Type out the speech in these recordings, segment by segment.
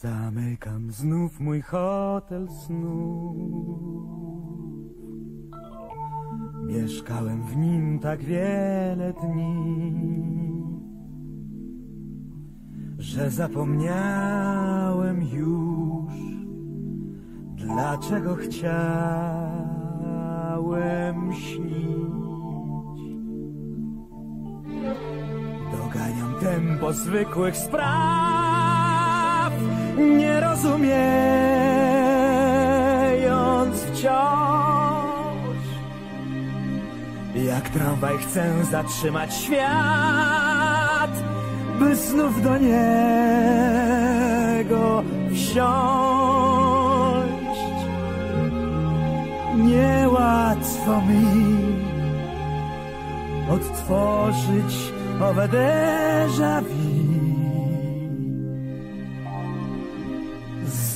Zamykam znów mój hotel snów. Mieszkałem w nim tak wiele dni, że zapomniałem już, dlaczego chciałem śnić. Doganiam tempo zwykłych spraw, nie rozumiejąc wciąż, jak tramwaj chcę zatrzymać świat, by znów do niego wsiąść. Niełatwo mi odtworzyć owe déjà vu.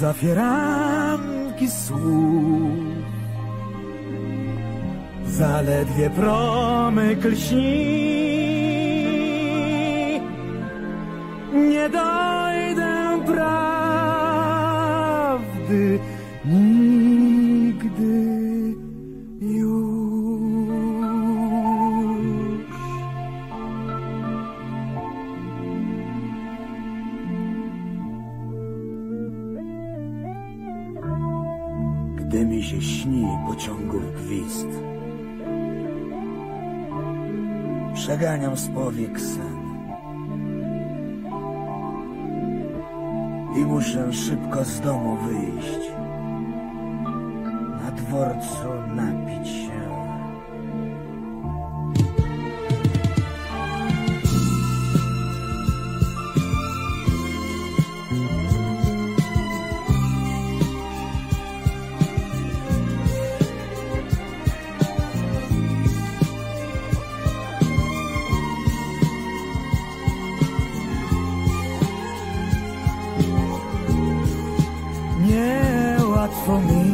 Zafieranki słów. Zaledwie promyk lśni. Nie dojdę prawdy Gdy mi się śni pociągów gwizd Przeganiam z powiek sen. I muszę szybko z domu wyjść. Na dworcu napić łatwo mi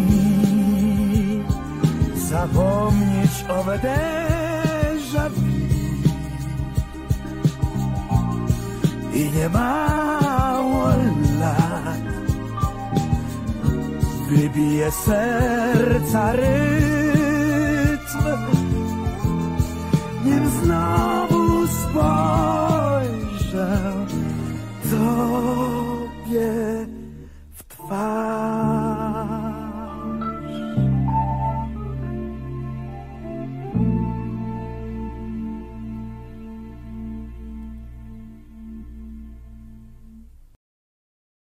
zapomnieć o déjà I nie mało lat Wybije serca rytm. Nim znowu spojrzę do